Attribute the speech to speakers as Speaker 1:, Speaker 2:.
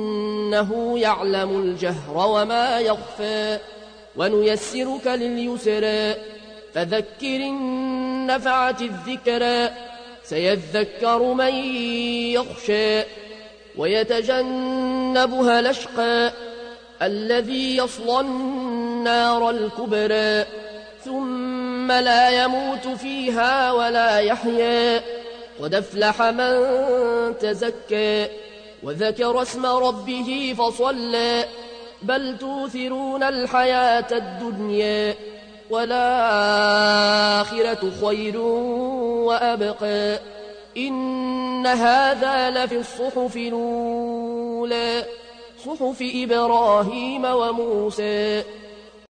Speaker 1: إنه يعلم الجهر وما يخفى ونيسرك لليسرى فذكر النفعة الذكرى سيذكر من يخشى ويتجنبها لشقى الذي يصلى النار الكبرى ثم لا يموت فيها ولا يحيا قد أفلح من تزكى وذكر اسم ربه فصلى بل توثرون الحياة الدنيا والآخرة خير وأبقى إن هذا لفي الصحف الأولى صحف إبراهيم وموسى.